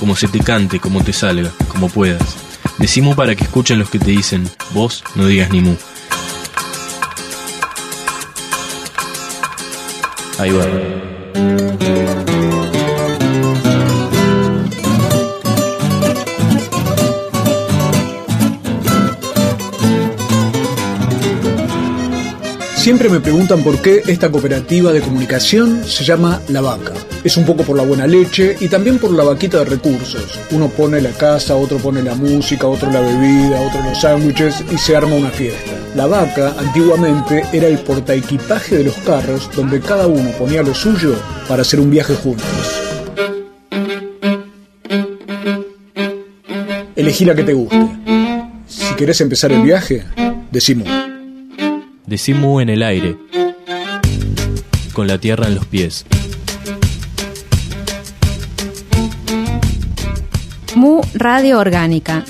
como se te cante, como te salga, como puedas. Decimos para que escuchen los que te dicen, vos no digas ni mu. Ahí va. Siempre me preguntan por qué esta cooperativa de comunicación se llama La Vaca. Es un poco por la buena leche y también por la vaquita de recursos. Uno pone la casa, otro pone la música, otro la bebida, otro los sándwiches y se arma una fiesta. La vaca antiguamente era el portaequipaje de los carros donde cada uno ponía lo suyo para hacer un viaje juntos. Elegí la que te guste. Si querés empezar el viaje, decimos. Decimos en el aire, con la tierra en los pies. Mu Radio Orgánica.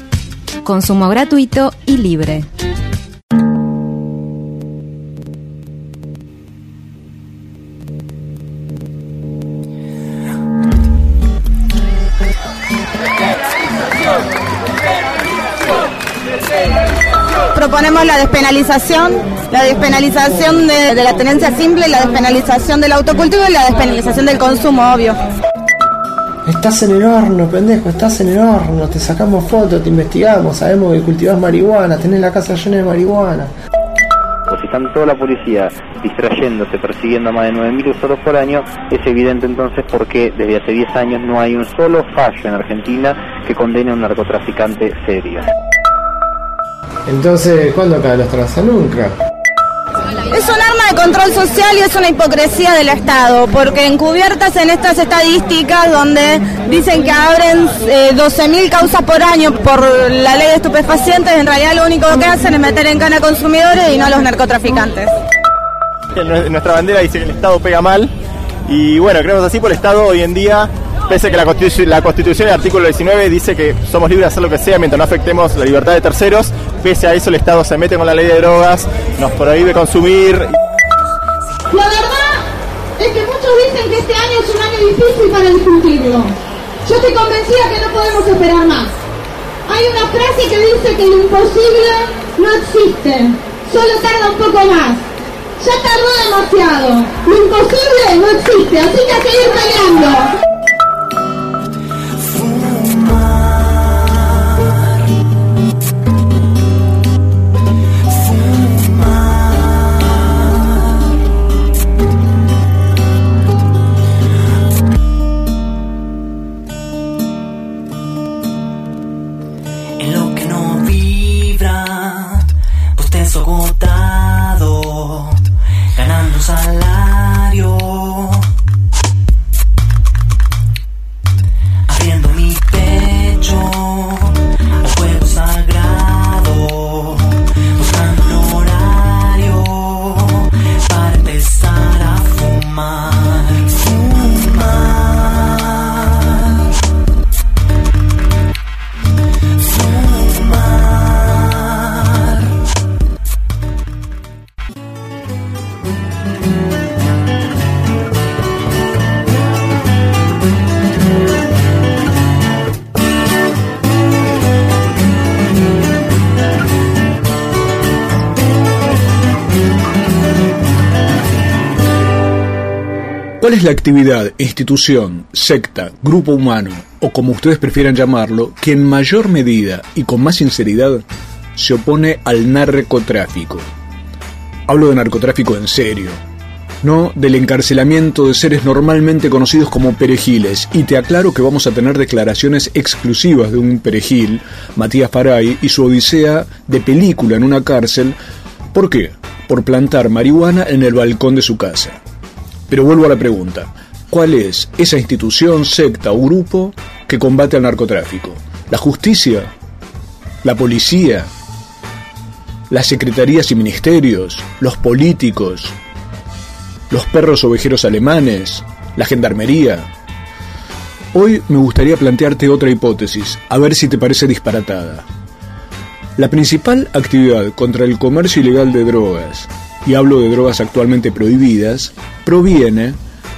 Consumo gratuito y libre. Proponemos la despenalización, la despenalización de, la tenencia simple, la despenalización del autocultivo y la despenalización del consumo, obvio. Estás en el horno, pendejo, estás en el horno, te sacamos fotos, te investigamos, sabemos que cultivas marihuana, tenés la casa llena de marihuana. Si están toda la policía distrayéndose, persiguiendo a más de 9.000 usuarios por año, es evidente entonces por qué desde hace 10 años no hay un solo fallo en Argentina que condene a un narcotraficante serio. Entonces, ¿cuándo caen los tranza? Nunca. De control social y es una hipocresía del Estado, porque encubiertas en estas estadísticas donde dicen que abren eh, 12.000 causas por año por la ley de estupefacientes, en realidad lo único que hacen es meter en cana a consumidores y no a los narcotraficantes. Nuestra bandera dice que el Estado pega mal y bueno, creemos así por el Estado hoy en día, pese a que la Constitución, la Constitución el artículo 19 dice que somos libres de hacer lo que sea mientras no afectemos la libertad de terceros, pese a eso el Estado se mete con la ley de drogas, nos prohíbe consumir. Dicen que este año es un año difícil para discutirlo. Yo estoy convencida que no podemos esperar más. Hay una frase que dice que lo imposible no existe, solo tarda un poco más. Ya tardó demasiado. Lo imposible no existe, así que a seguir peleando. Te agotado, ganando un salario. ¿Cuál es la actividad, institución, secta, grupo humano, o como ustedes prefieran llamarlo, que en mayor medida y con más sinceridad se opone al narcotráfico? Hablo de narcotráfico en serio, no del encarcelamiento de seres normalmente conocidos como perejiles, y te aclaro que vamos a tener declaraciones exclusivas de un perejil, Matías Faray, y su odisea de película en una cárcel. ¿Por qué? Por plantar marihuana en el balcón de su casa. Pero vuelvo a la pregunta. cuál es esa institución, secta o grupo que combate al narcotráfico. La justicia, la policía, las secretarías y ministerios, los políticos, los perros ovejeros alemanes, la gendarmería. Hoy me gustaría plantearte otra hipótesis, a ver si te parece disparatada. La principal actividad contra el comercio ilegal de drogas, y hablo de drogas actualmente prohibidas, proviene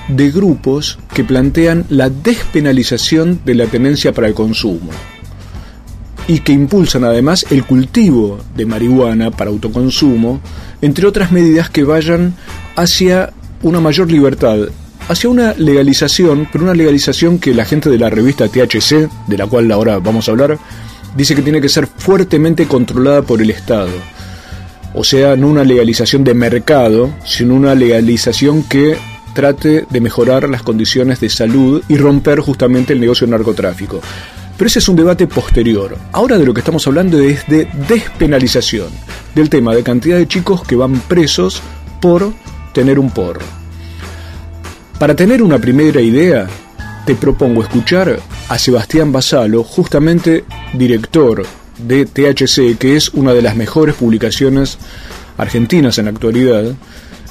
de grupos que plantean la despenalización de la tenencia para el consumo y que impulsan además el cultivo de marihuana para autoconsumo, entre otras medidas que vayan hacia una mayor libertad, hacia una legalización, pero una legalización que la gente de la revista THC, de la cual ahora vamos a hablar, dice que tiene que ser fuertemente controlada por el Estado. O sea, no una legalización de mercado, sino una legalización que trate de mejorar las condiciones de salud y romper justamente el negocio narcotráfico. Pero ese es un debate posterior. Ahora de lo que estamos hablando es de despenalización, del tema de cantidad de chicos que van presos por tener un porro. Para tener una primera idea, te propongo escuchar a Sebastián Basalo, justamente director de THC, que es una de las mejores publicaciones argentinas en la actualidad,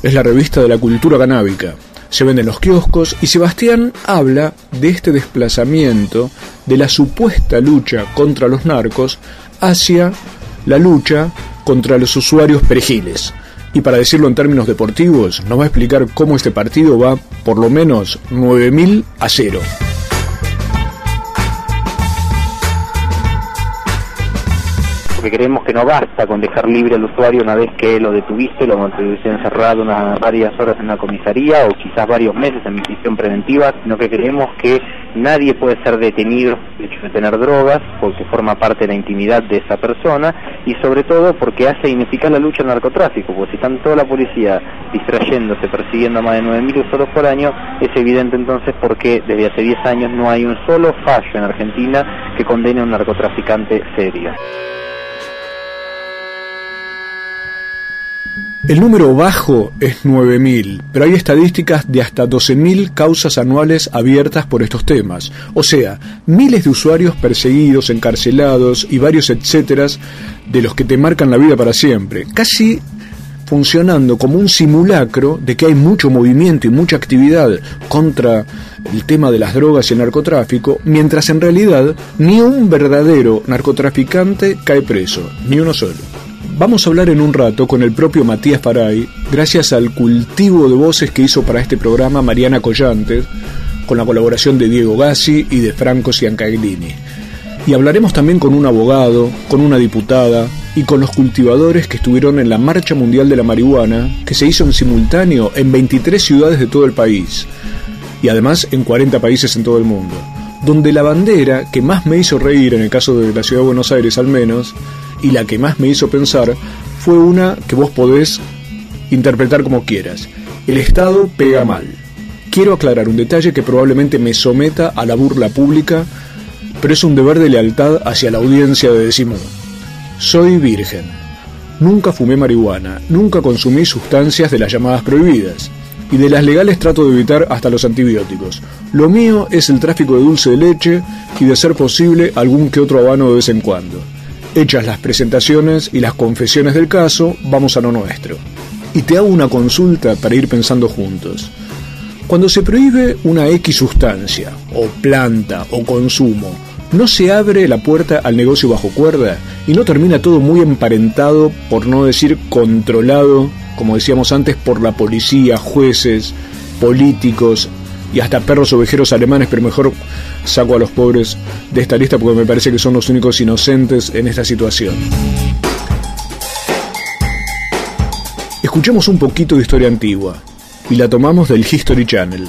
es la revista de la cultura canábica se venden los kioscos y Sebastián habla de este desplazamiento de la supuesta lucha contra los narcos hacia la lucha contra los usuarios perejiles. Y para decirlo en términos deportivos, nos va a explicar cómo este partido va por lo menos 9.000 a 0. Porque creemos que no basta con dejar libre al usuario una vez que lo detuviste, lo mantuviste encerrado unas varias horas en una comisaría o quizás varios meses en prisión preventiva, sino que creemos que nadie puede ser detenido por hecho de tener drogas, porque forma parte de la intimidad de esa persona y sobre todo porque hace ineficaz la lucha al narcotráfico, porque si están toda la policía distrayéndose, persiguiendo a más de 9.000 usuarios por año, es evidente entonces porque desde hace 10 años no hay un solo fallo en Argentina que condene a un narcotraficante serio. El número bajo es 9.000, pero hay estadísticas de hasta 12.000 causas anuales abiertas por estos temas. O sea, miles de usuarios perseguidos, encarcelados y varios etcétera de los que te marcan la vida para siempre. Casi funcionando como un simulacro de que hay mucho movimiento y mucha actividad contra el tema de las drogas y el narcotráfico, mientras en realidad ni un verdadero narcotraficante cae preso, ni uno solo. Vamos a hablar en un rato con el propio Matías Faray, gracias al cultivo de voces que hizo para este programa Mariana Collantes, con la colaboración de Diego Gassi y de Franco Ciancaglini. Y hablaremos también con un abogado, con una diputada y con los cultivadores que estuvieron en la Marcha Mundial de la Marihuana, que se hizo en simultáneo en 23 ciudades de todo el país, y además en 40 países en todo el mundo, donde la bandera que más me hizo reír, en el caso de la Ciudad de Buenos Aires al menos, y la que más me hizo pensar fue una que vos podés interpretar como quieras. El Estado pega mal. Quiero aclarar un detalle que probablemente me someta a la burla pública, pero es un deber de lealtad hacia la audiencia de Decimo. Soy virgen. Nunca fumé marihuana, nunca consumí sustancias de las llamadas prohibidas, y de las legales trato de evitar hasta los antibióticos. Lo mío es el tráfico de dulce de leche y de ser posible algún que otro habano de vez en cuando. Hechas las presentaciones y las confesiones del caso, vamos a lo nuestro. Y te hago una consulta para ir pensando juntos. Cuando se prohíbe una X sustancia, o planta, o consumo, ¿no se abre la puerta al negocio bajo cuerda? ¿Y no termina todo muy emparentado, por no decir controlado, como decíamos antes, por la policía, jueces, políticos, y hasta perros ovejeros alemanes, pero mejor saco a los pobres de esta lista porque me parece que son los únicos inocentes en esta situación. Escuchemos un poquito de historia antigua y la tomamos del History Channel.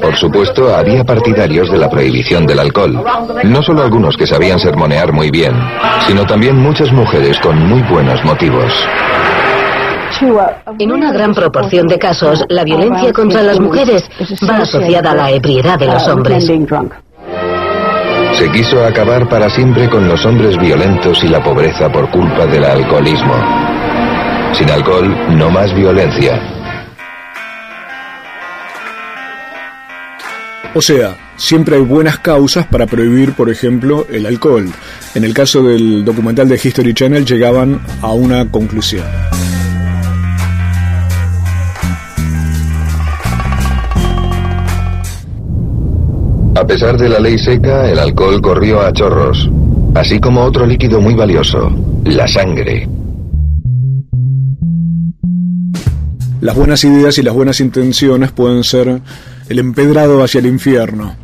Por supuesto, había partidarios de la prohibición del alcohol. No solo algunos que sabían sermonear muy bien, sino también muchas mujeres con muy buenos motivos. En una gran proporción de casos, la violencia contra las mujeres va asociada a la ebriedad de los hombres. Se quiso acabar para siempre con los hombres violentos y la pobreza por culpa del alcoholismo. Sin alcohol, no más violencia. O sea, siempre hay buenas causas para prohibir, por ejemplo, el alcohol. En el caso del documental de History Channel llegaban a una conclusión. A pesar de la ley seca, el alcohol corrió a chorros, así como otro líquido muy valioso, la sangre. Las buenas ideas y las buenas intenciones pueden ser el empedrado hacia el infierno.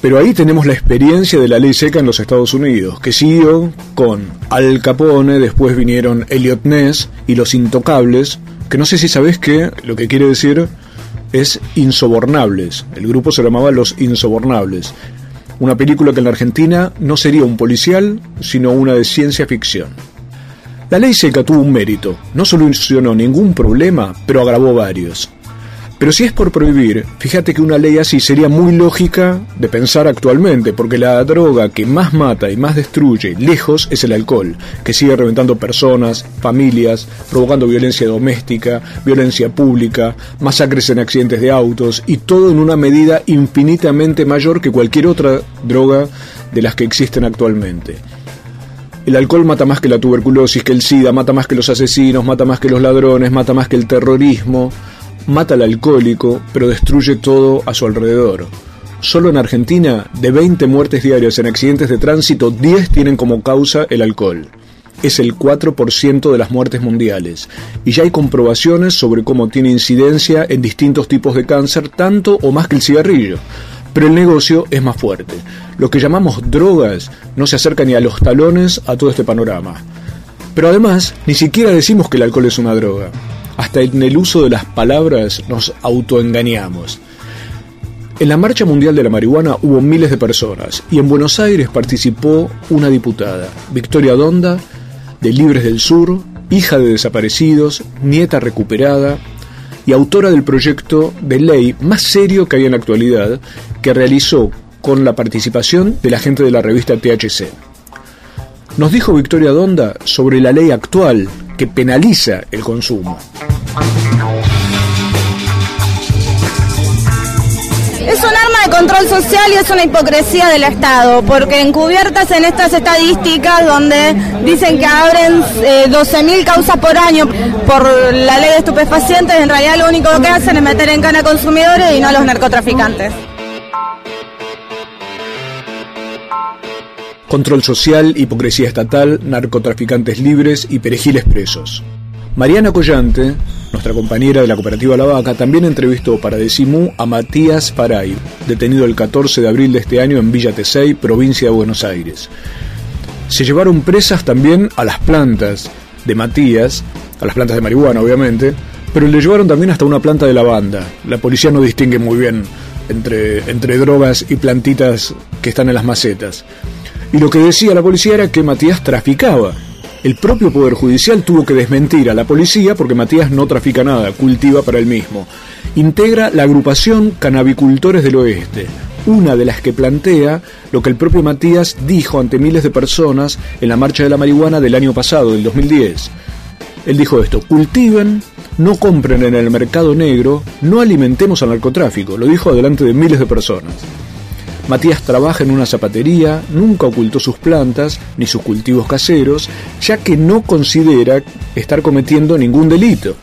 Pero ahí tenemos la experiencia de la ley seca en los Estados Unidos, que siguió con Al Capone, después vinieron Elliot Ness y Los Intocables, que no sé si sabes qué, lo que quiere decir es Insobornables. El grupo se llamaba Los Insobornables. Una película que en la Argentina no sería un policial, sino una de ciencia ficción. La ley seca tuvo un mérito. No solucionó ningún problema, pero agravó varios. Pero si es por prohibir, fíjate que una ley así sería muy lógica de pensar actualmente, porque la droga que más mata y más destruye lejos es el alcohol, que sigue reventando personas, familias, provocando violencia doméstica, violencia pública, masacres en accidentes de autos y todo en una medida infinitamente mayor que cualquier otra droga de las que existen actualmente. El alcohol mata más que la tuberculosis, que el SIDA, mata más que los asesinos, mata más que los ladrones, mata más que el terrorismo, mata al alcohólico, pero destruye todo a su alrededor. Solo en Argentina, de 20 muertes diarias en accidentes de tránsito, 10 tienen como causa el alcohol. Es el 4% de las muertes mundiales. Y ya hay comprobaciones sobre cómo tiene incidencia en distintos tipos de cáncer, tanto o más que el cigarrillo. Pero el negocio es más fuerte. Lo que llamamos drogas no se acerca ni a los talones a todo este panorama. Pero además, ni siquiera decimos que el alcohol es una droga. Hasta en el uso de las palabras nos autoengañamos. En la Marcha Mundial de la Marihuana hubo miles de personas y en Buenos Aires participó una diputada, Victoria Donda, de Libres del Sur, hija de desaparecidos, nieta recuperada y autora del proyecto de ley más serio que hay en la actualidad, que realizó con la participación de la gente de la revista THC. Nos dijo Victoria Donda sobre la ley actual que penaliza el consumo. Es un arma de control social y es una hipocresía del Estado, porque encubiertas en estas estadísticas donde dicen que abren eh, 12.000 causas por año por la ley de estupefacientes, en realidad lo único que hacen es meter en cana consumidores y no a los narcotraficantes. Control social, hipocresía estatal, narcotraficantes libres y perejiles presos. Mariana Collante, nuestra compañera de la cooperativa La Vaca, también entrevistó para Decimú a Matías Paray, detenido el 14 de abril de este año en Villa Tesey, provincia de Buenos Aires. Se llevaron presas también a las plantas de Matías, a las plantas de marihuana obviamente, pero le llevaron también hasta una planta de lavanda. La policía no distingue muy bien entre, entre drogas y plantitas que están en las macetas. Y lo que decía la policía era que Matías traficaba. El propio Poder Judicial tuvo que desmentir a la policía porque Matías no trafica nada, cultiva para él mismo. Integra la agrupación Canabicultores del Oeste, una de las que plantea lo que el propio Matías dijo ante miles de personas en la marcha de la marihuana del año pasado, del 2010. Él dijo esto, cultiven, no compren en el mercado negro, no alimentemos al narcotráfico, lo dijo delante de miles de personas. Matías trabaja en una zapatería, nunca ocultó sus plantas ni sus cultivos caseros, ya que no considera estar cometiendo ningún delito.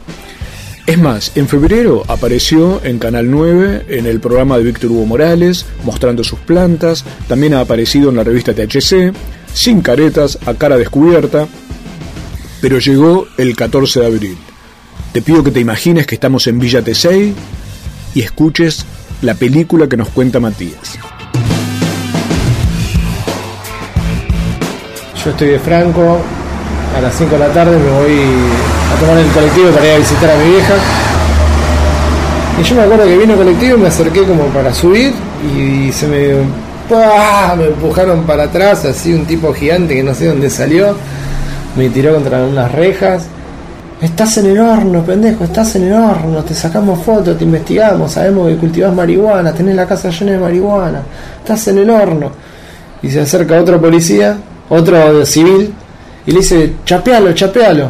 Es más, en febrero apareció en Canal 9 en el programa de Víctor Hugo Morales, mostrando sus plantas, también ha aparecido en la revista THC, sin caretas, a cara descubierta, pero llegó el 14 de abril. Te pido que te imagines que estamos en Villa Tesey y escuches la película que nos cuenta Matías. Yo estoy de Franco, a las 5 de la tarde me voy a tomar el colectivo para ir a visitar a mi vieja. Y yo me acuerdo que vino el colectivo y me acerqué como para subir y se me, ¡pah! me empujaron para atrás, así un tipo gigante que no sé dónde salió, me tiró contra unas rejas. Estás en el horno, pendejo, estás en el horno, te sacamos fotos, te investigamos, sabemos que cultivás marihuana, tenés la casa llena de marihuana, estás en el horno. Y se acerca otro policía, otro civil, y le dice, chapealo, chapealo.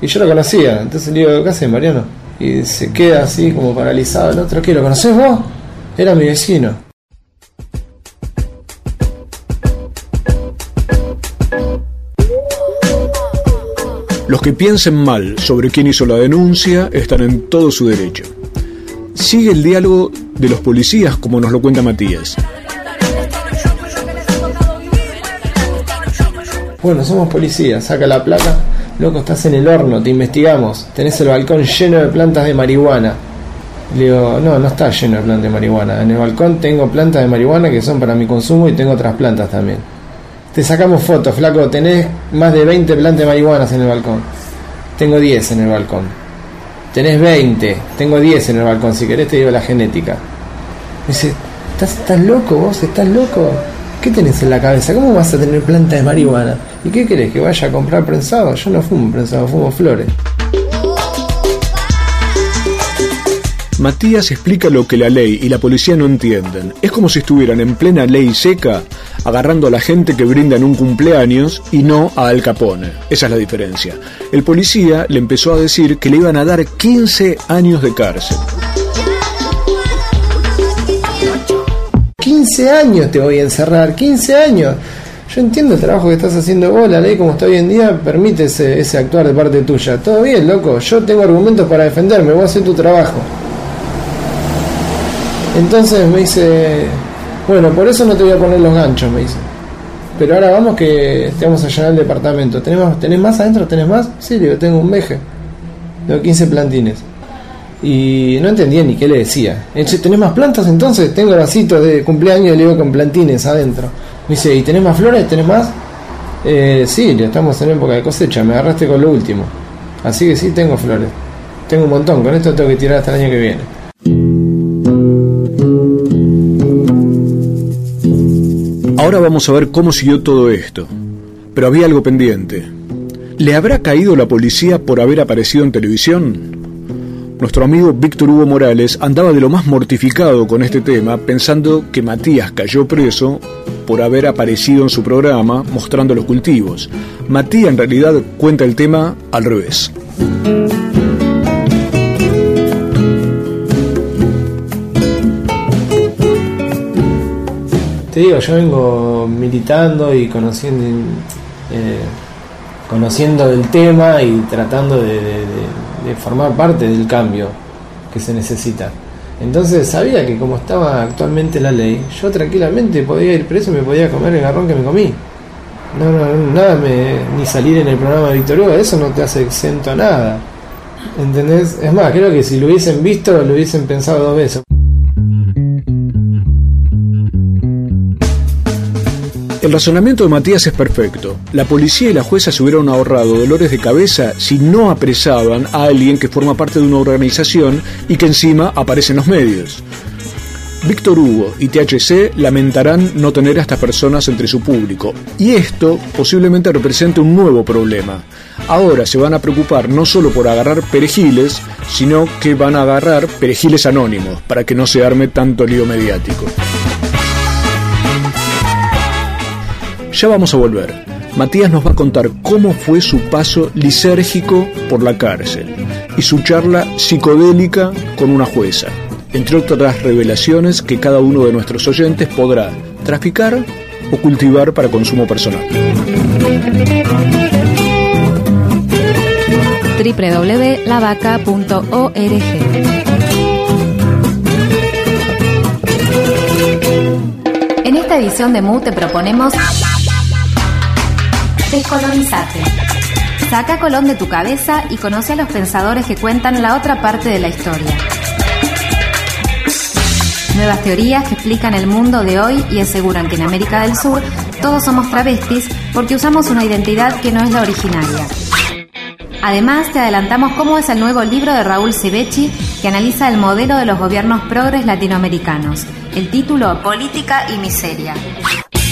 Y yo lo conocía, entonces le digo, ¿qué haces, Mariano? Y se queda así como paralizado el otro, ¿qué? ¿Lo conoces vos? Era mi vecino. Los que piensen mal sobre quién hizo la denuncia están en todo su derecho. Sigue el diálogo de los policías como nos lo cuenta Matías. Bueno, somos policías, saca la placa. Loco, estás en el horno, te investigamos. Tenés el balcón lleno de plantas de marihuana. Le digo, no, no está lleno de plantas de marihuana. En el balcón tengo plantas de marihuana que son para mi consumo y tengo otras plantas también. Te sacamos fotos, flaco. Tenés más de 20 plantas de marihuana en el balcón. Tengo 10 en el balcón. Tenés 20. Tengo 10 en el balcón. Si querés te digo la genética. Me dice, ¿estás, estás loco vos? ¿Estás loco? ¿Qué tenés en la cabeza? ¿Cómo vas a tener planta de marihuana? ¿Y qué querés? ¿Que vaya a comprar prensado? Yo no fumo prensado, fumo flores. Matías explica lo que la ley y la policía no entienden. Es como si estuvieran en plena ley seca agarrando a la gente que brinda en un cumpleaños y no a Al Capone. Esa es la diferencia. El policía le empezó a decir que le iban a dar 15 años de cárcel. 15 años te voy a encerrar, 15 años. Yo entiendo el trabajo que estás haciendo vos, la ley como está hoy en día permite ese, actuar de parte tuya. Todo bien, loco, yo tengo argumentos para defenderme, voy a hacer tu trabajo. Entonces me dice, bueno, por eso no te voy a poner los ganchos, me dice. Pero ahora vamos que te vamos a llenar el departamento. ¿Tenés más, ¿tenés más adentro? ¿Tenés más? Sí, digo, tengo un meje. Tengo 15 plantines. Y no entendía ni qué le decía. ¿tenés más plantas entonces? Tengo vasitos de cumpleaños y le digo con plantines adentro. Me dice, ¿y tenés más flores? ¿Tenés más? Eh, sí, ya estamos en época de cosecha, me agarraste con lo último. Así que sí, tengo flores. Tengo un montón, con esto tengo que tirar hasta el año que viene. Ahora vamos a ver cómo siguió todo esto. Pero había algo pendiente. ¿Le habrá caído la policía por haber aparecido en televisión? Nuestro amigo Víctor Hugo Morales andaba de lo más mortificado con este tema, pensando que Matías cayó preso por haber aparecido en su programa mostrando los cultivos. Matías en realidad cuenta el tema al revés. Te digo, yo vengo militando y conociendo, eh, conociendo el tema y tratando de, formar parte del cambio que se necesita. Entonces sabía que como estaba actualmente la ley, yo tranquilamente podía ir preso y me podía comer el garrón que me comí. No, no, nada me, ni salir en el programa de Víctor Hugo, eso no te hace exento a nada. ¿Entendés? Es más, creo que si lo hubiesen visto, lo hubiesen pensado dos veces. El razonamiento de Matías es perfecto. La policía y la jueza se hubieran ahorrado dolores de cabeza si no apresaban a alguien que forma parte de una organización y que encima aparece en los medios. Víctor Hugo y THC lamentarán no tener a estas personas entre su público, y esto posiblemente represente un nuevo problema. Ahora se van a preocupar no solo por agarrar perejiles, sino que van a agarrar perejiles anónimos, para que no se arme tanto lío mediático. Ya vamos a volver. Matías nos va a contar cómo fue su paso lisérgico por la cárcel y su charla psicodélica con una jueza, entre otras revelaciones que cada uno de nuestros oyentes podrá traficar o cultivar para consumo personal. www.lavaca.org En esta edición de MU te proponemos Descolonizate. Saca Colón de tu cabeza y conoce a los pensadores que cuentan la otra parte de la historia. Nuevas teorías que explican el mundo de hoy y aseguran que en América del Sur todos somos travestis porque usamos una identidad que no es la originaria. Además, te adelantamos cómo es el nuevo libro de Raúl Cebechi que analiza el modelo de los gobiernos progres latinoamericanos. El título Política y Miseria.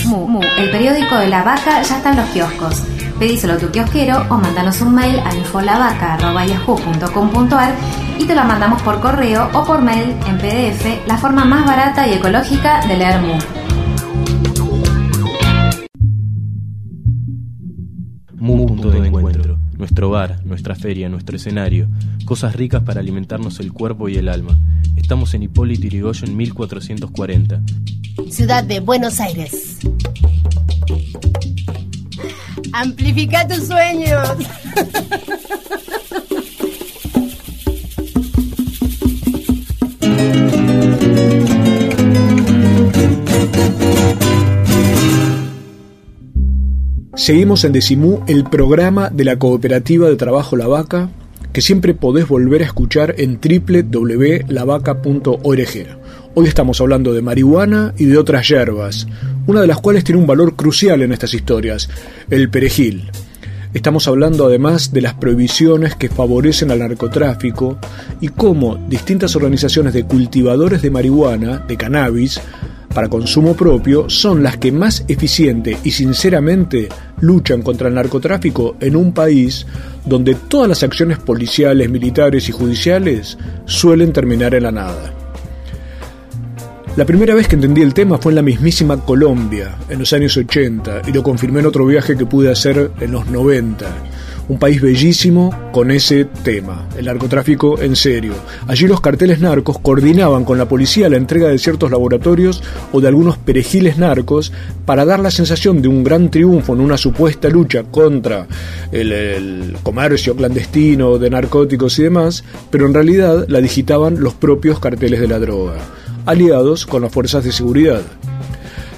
Mu, Mu, el periódico de la vaca ya está en los kioscos. Pedíselo a tu kiosquero o mándanos un mail a infolavaca.yahoo.com.ar y te lo mandamos por correo o por mail en PDF, la forma más barata y ecológica de leer Mu. Mu punto de encuentro. Nuestro bar, nuestra feria, nuestro escenario. Cosas ricas para alimentarnos el cuerpo y el alma. Estamos en Hipólito Yrigoyen 1440. Ciudad de Buenos Aires. Amplifica tus sueños. Seguimos en Decimú, el programa de la Cooperativa de Trabajo La Vaca, que siempre podés volver a escuchar en www.lavaca.org. Hoy estamos hablando de marihuana y de otras hierbas, una de las cuales tiene un valor crucial en estas historias, el perejil. Estamos hablando además de las prohibiciones que favorecen al narcotráfico y cómo distintas organizaciones de cultivadores de marihuana, de cannabis, para consumo propio son las que más eficiente y sinceramente luchan contra el narcotráfico en un país donde todas las acciones policiales, militares y judiciales suelen terminar en la nada. La primera vez que entendí el tema fue en la mismísima Colombia, en los años 80, y lo confirmé en otro viaje que pude hacer en los 90 un país bellísimo con ese tema, el narcotráfico en serio. Allí los carteles narcos coordinaban con la policía la entrega de ciertos laboratorios o de algunos perejiles narcos para dar la sensación de un gran triunfo en una supuesta lucha contra el, comercio clandestino de narcóticos y demás, pero en realidad la digitaban los propios carteles de la droga, aliados con las fuerzas de seguridad.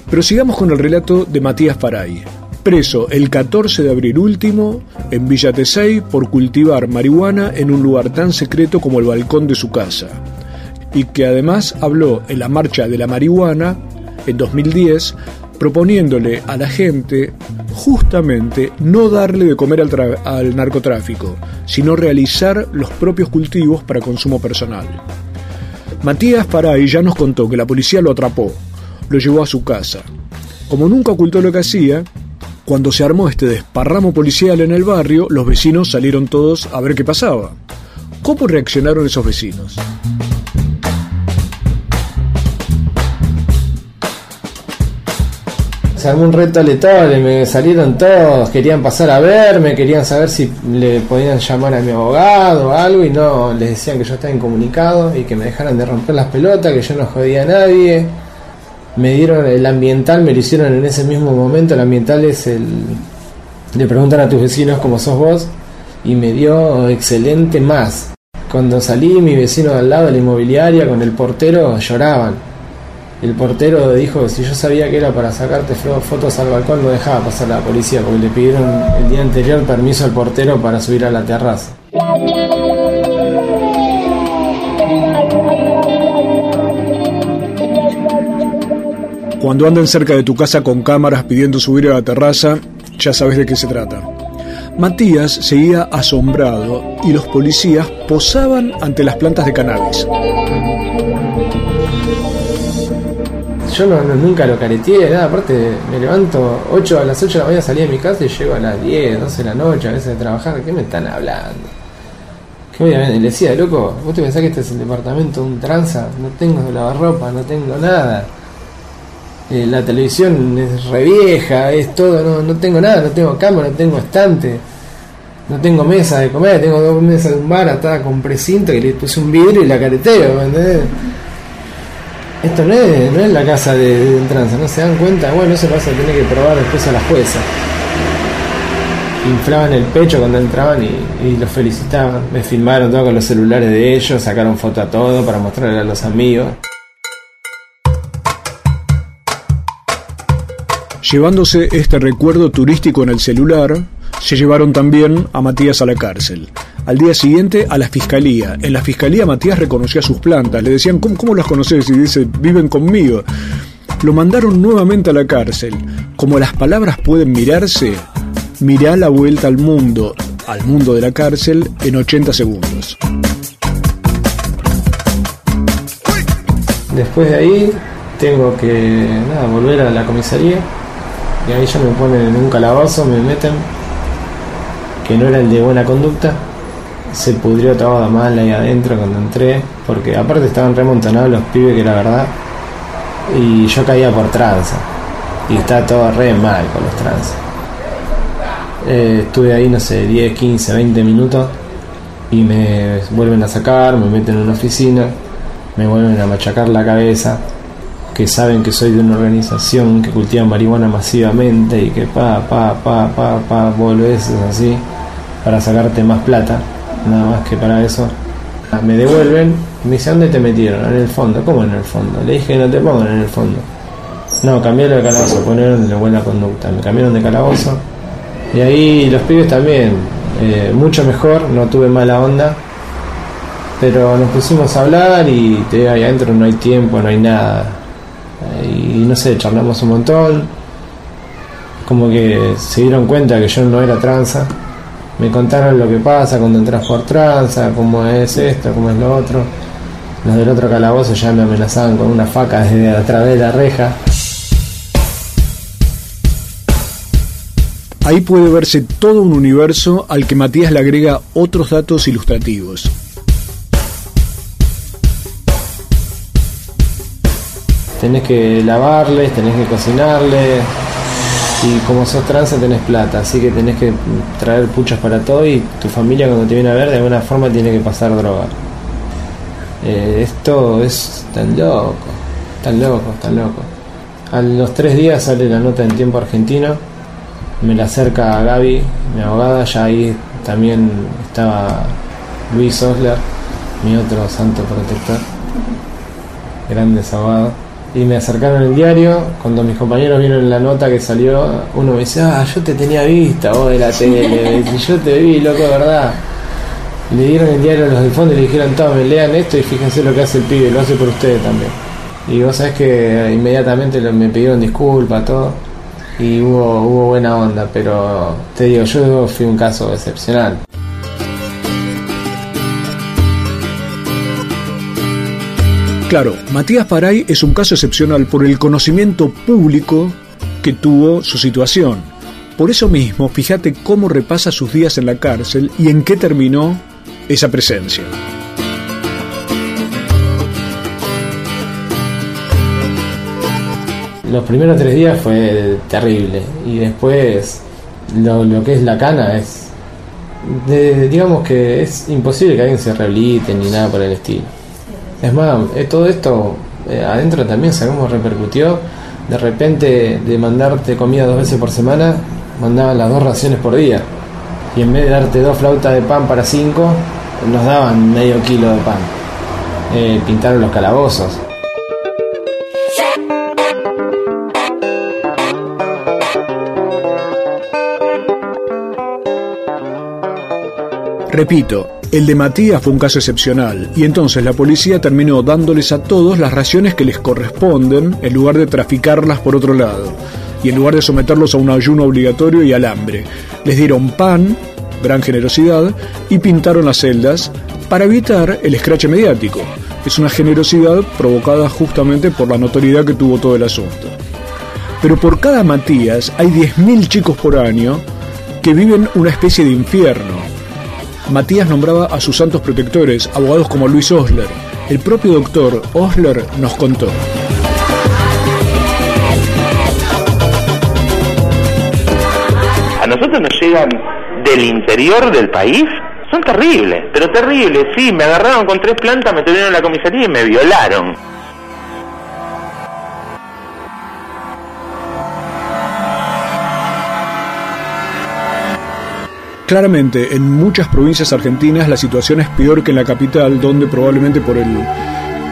Pero sigamos con el relato de Matías Faray preso el 14 de abril último en Villa Tesey por cultivar marihuana en un lugar tan secreto como el balcón de su casa, y que además habló en la marcha de la marihuana en 2010 proponiéndole a la gente justamente no darle de comer al, al, narcotráfico, sino realizar los propios cultivos para consumo personal. Matías Faray ya nos contó que la policía lo atrapó, lo llevó a su casa. Como nunca ocultó lo que hacía, cuando se armó este desparramo policial en el barrio, los vecinos salieron todos a ver qué pasaba. ¿Cómo reaccionaron esos vecinos? Se armó un reto letal, me salieron todos, querían pasar a verme, querían saber si le podían llamar a mi abogado o algo y no, les decían que yo estaba incomunicado y que me dejaran de romper las pelotas, que yo no jodía a nadie me dieron el ambiental, me lo hicieron en ese mismo momento. El ambiental es el. Le preguntan a tus vecinos cómo sos vos y me dio excelente más. Cuando salí, mi vecino de al lado de la inmobiliaria con el portero lloraban. El portero dijo que si yo sabía que era para sacarte fotos al balcón no dejaba pasar a la policía porque le pidieron el día anterior permiso al portero para subir a la terraza. Cuando anden cerca de tu casa con cámaras pidiendo subir a la terraza, ya sabes de qué se trata. Matías seguía asombrado y los policías posaban ante las plantas de cannabis. Yo no, nunca lo careteé, nada, aparte me levanto 8 a las 8 de la mañana salí de mi casa y llego a las 10, 12 de la noche a veces de trabajar, ¿qué me están hablando? ¿Qué le decía, loco, vos te pensás que este es el departamento de un tranza, no tengo lavarropa, no tengo nada eh, la televisión es re vieja, es todo, no, no tengo nada, no tengo cama, no tengo estante, no tengo mesa de comer, tengo dos mesas de un bar atada con precinto que le puse un vidrio y la careteo, ¿me entendés? Esto no es, no es la casa de, un tranza, ¿no se dan cuenta? Bueno, eso vas a tener que probar después a la jueza. Inflaban el pecho cuando entraban y, y los felicitaban. Me filmaron todo con los celulares de ellos, sacaron foto a todo para mostrarle a los amigos. Llevándose este recuerdo turístico en el celular, se llevaron también a Matías a la cárcel. Al día siguiente a la fiscalía. En la fiscalía Matías reconocía sus plantas. Le decían, ¿cómo, las conoces? Y dice, viven conmigo. Lo mandaron nuevamente a la cárcel. Como las palabras pueden mirarse, mirá la vuelta al mundo, al mundo de la cárcel, en 80 segundos. Después de ahí, tengo que nada, volver a la comisaría y ahí ya me ponen en un calabozo, me meten, que no era el de buena conducta. Se pudrió todo mal ahí adentro cuando entré, porque aparte estaban remontonados los pibes, que era verdad, y yo caía por tranza, y está todo re mal con los trans. Eh, estuve ahí, no sé, 10, 15, 20 minutos, y me vuelven a sacar, me meten en una oficina, me vuelven a machacar la cabeza que saben que soy de una organización que cultiva marihuana masivamente y que pa, pa, pa, pa, pa, volvés así. para sacarte más plata, nada más que para eso. Ah, Me devuelven, me dice, ¿dónde te metieron? En el fondo, ¿cómo en el fondo? Le dije no te pongan en el fondo. No, cambiaron de calabozo, ponieron de buena conducta, me cambiaron de calabozo. Y ahí los pibes también, eh, mucho mejor, no tuve mala onda. Pero nos pusimos a hablar y te ahí adentro no hay tiempo, no hay nada. Eh, Y no sé, charlamos un montón. Como que se dieron cuenta que yo no era tranza. Me contaron lo que pasa cuando entras por tranza, cómo es esto, cómo es lo otro. Los del otro calabozo ya me amenazaban con una faca desde a través de la reja. Ahí puede verse todo un universo al que Matías le agrega otros datos ilustrativos. Tenés que lavarles, tenés que cocinarles. Y como sos tranza tenés plata, así que tenés que traer puchas para todo y tu familia cuando te viene a ver de alguna forma tiene que pasar droga. Eh, esto es tan loco, tan loco, tan loco. A los tres días sale la nota en tiempo argentino, me la acerca a Gaby, mi abogada, ya ahí también estaba Luis Osler, mi otro santo protector, grandes abogados. Y me acercaron el diario, cuando mis compañeros vieron la nota que salió, uno me dice, ah, yo te tenía vista vos de la tele, y yo te vi, loco, de verdad. Le dieron el diario a los del fondo y le dijeron, tomen, lean esto y fíjense lo que hace el pibe, lo hace por ustedes también. Y vos sabés que inmediatamente me pidieron disculpas, todo, y hubo, hubo buena onda, pero te digo, yo fui un caso excepcional. Claro, Matías Paray es un caso excepcional por el conocimiento público que tuvo su situación. Por eso mismo, fíjate cómo repasa sus días en la cárcel y en qué terminó esa presencia. Los primeros tres días fue terrible y después lo, que es la cana es, digamos que es imposible que alguien se rehabilite ni nada por el estilo. Es más, eh, todo esto eh, adentro también, ¿sabes cómo repercutió? De repente de mandarte comida dos veces por semana, mandaban las dos raciones por día. Y en vez de darte dos flautas de pan para cinco, nos daban medio kilo de pan. Eh, pintaron los calabozos. Repito, el de Matías fue un caso excepcional y entonces la policía terminó dándoles a todos las raciones que les corresponden en lugar de traficarlas por otro lado y en lugar de someterlos a un ayuno obligatorio y al hambre. Les dieron pan, gran generosidad, y pintaron las celdas para evitar el escrache mediático. Es una generosidad provocada justamente por la notoriedad que tuvo todo el asunto. Pero por cada Matías hay 10.000 chicos por año que viven una especie de infierno. Matías nombraba a sus santos protectores, abogados como Luis Osler. El propio doctor Osler nos contó. A nosotros nos llegan del interior del país. Son terribles, pero terribles. Sí, me agarraron con tres plantas, me tuvieron en la comisaría y me violaron. Claramente, en muchas provincias argentinas la situación es peor que en la capital, donde probablemente por el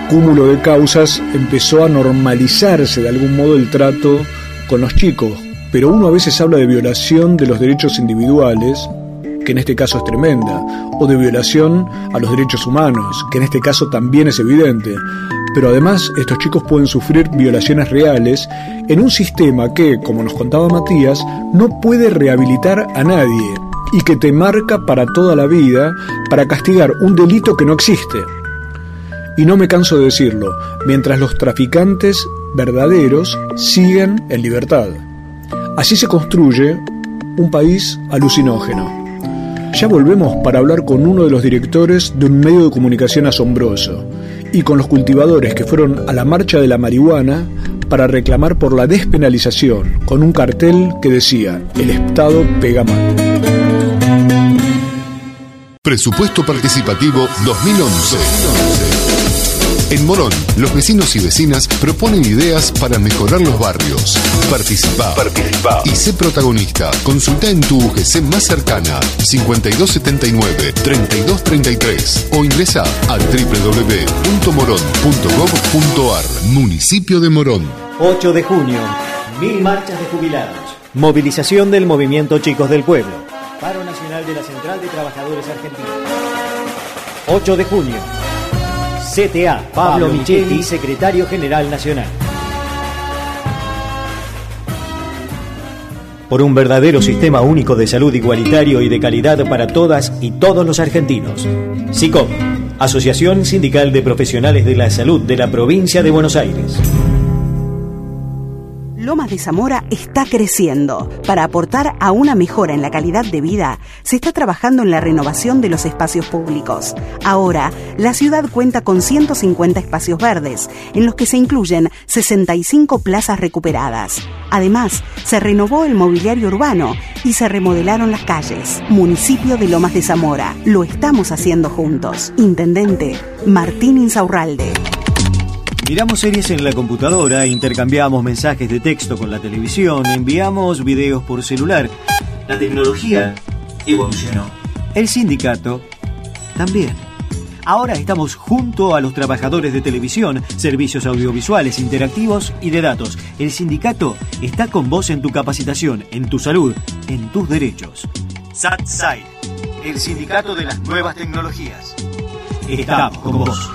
cúmulo de causas empezó a normalizarse de algún modo el trato con los chicos. Pero uno a veces habla de violación de los derechos individuales, que en este caso es tremenda, o de violación a los derechos humanos, que en este caso también es evidente. Pero además estos chicos pueden sufrir violaciones reales en un sistema que, como nos contaba Matías, no puede rehabilitar a nadie y que te marca para toda la vida para castigar un delito que no existe. Y no me canso de decirlo, mientras los traficantes verdaderos siguen en libertad. Así se construye un país alucinógeno. Ya volvemos para hablar con uno de los directores de un medio de comunicación asombroso y con los cultivadores que fueron a la marcha de la marihuana para reclamar por la despenalización, con un cartel que decía, el Estado pega mal. Presupuesto Participativo 2011. En Morón, los vecinos y vecinas proponen ideas para mejorar los barrios. Participa. Participa. Y sé protagonista. Consulta en tu UGC más cercana 5279-3233 o ingresa a www.moron.gov.ar Municipio de Morón. 8 de junio, mil marchas de jubilados. Movilización del movimiento Chicos del Pueblo. Paro Nacional de la Central de Trabajadores Argentinos. 8 de junio. CTA, Pablo Michetti, secretario general nacional. Por un verdadero sistema único de salud igualitario y de calidad para todas y todos los argentinos. SICOP, Asociación Sindical de Profesionales de la Salud de la Provincia de Buenos Aires. Lomas de Zamora está creciendo. Para aportar a una mejora en la calidad de vida, se está trabajando en la renovación de los espacios públicos. Ahora, la ciudad cuenta con 150 espacios verdes, en los que se incluyen 65 plazas recuperadas. Además, se renovó el mobiliario urbano y se remodelaron las calles. Municipio de Lomas de Zamora. Lo estamos haciendo juntos. Intendente Martín Insaurralde. Miramos series en la computadora, intercambiamos mensajes de texto con la televisión, enviamos videos por celular. La tecnología evolucionó. El sindicato también. Ahora estamos junto a los trabajadores de televisión, servicios audiovisuales, interactivos y de datos. El sindicato está con vos en tu capacitación, en tu salud, en tus derechos. SATSAI, el sindicato de las nuevas tecnologías. Estamos con vos.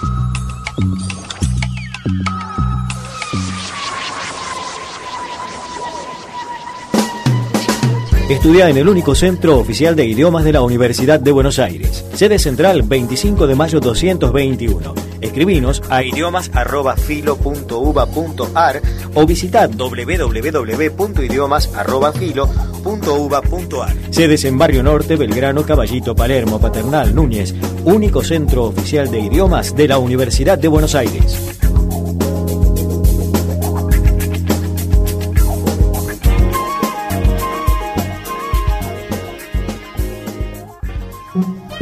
Estudia en el único centro oficial de idiomas de la Universidad de Buenos Aires. Sede central 25 de mayo 221. Escribinos a idiomas.filo.uba.ar o visita www.idiomas.filo.uba.ar. Sedes en Barrio Norte, Belgrano, Caballito, Palermo, Paternal, Núñez. Único centro oficial de idiomas de la Universidad de Buenos Aires.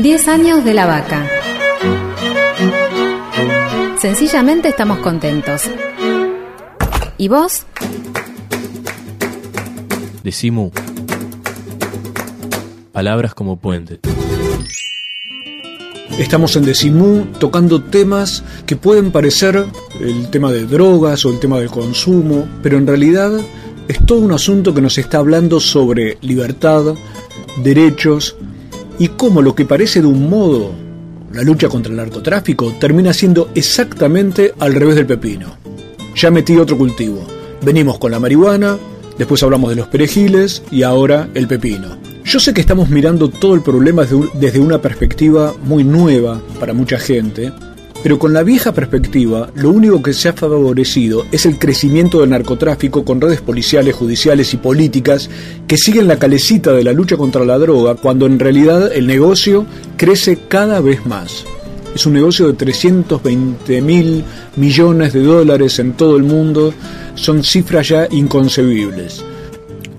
Diez años de la vaca. Sencillamente estamos contentos. ¿Y vos? Decimu. Palabras como puente. Estamos en Decimú tocando temas que pueden parecer el tema de drogas o el tema del consumo, pero en realidad es todo un asunto que nos está hablando sobre libertad, derechos y cómo lo que parece de un modo la lucha contra el narcotráfico termina siendo exactamente al revés del pepino. Ya metí otro cultivo. Venimos con la marihuana, después hablamos de los perejiles y ahora el pepino. Yo sé que estamos mirando todo el problema desde una perspectiva muy nueva para mucha gente, pero con la vieja perspectiva, lo único que se ha favorecido es el crecimiento del narcotráfico con redes policiales, judiciales y políticas que siguen la calecita de la lucha contra la droga, cuando en realidad el negocio crece cada vez más. Es un negocio de 320 mil millones de dólares en todo el mundo, son cifras ya inconcebibles.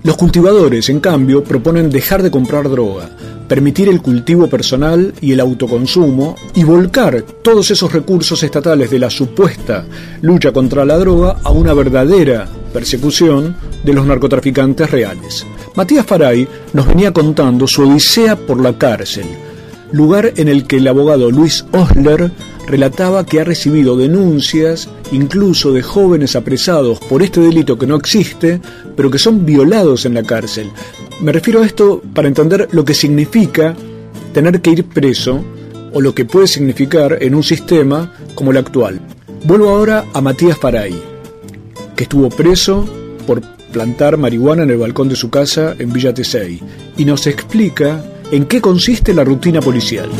Los cultivadores, en cambio, proponen dejar de comprar droga, permitir el cultivo personal y el autoconsumo y volcar todos esos recursos estatales de la supuesta lucha contra la droga a una verdadera persecución de los narcotraficantes reales. Matías Faray nos venía contando su odisea por la cárcel, lugar en el que el abogado Luis Osler relataba que ha recibido denuncias incluso de jóvenes apresados por este delito que no existe, pero que son violados en la cárcel. Me refiero a esto para entender lo que significa tener que ir preso o lo que puede significar en un sistema como el actual. Vuelvo ahora a Matías Faray, que estuvo preso por plantar marihuana en el balcón de su casa en Villa Tesey, y nos explica en qué consiste la rutina policial.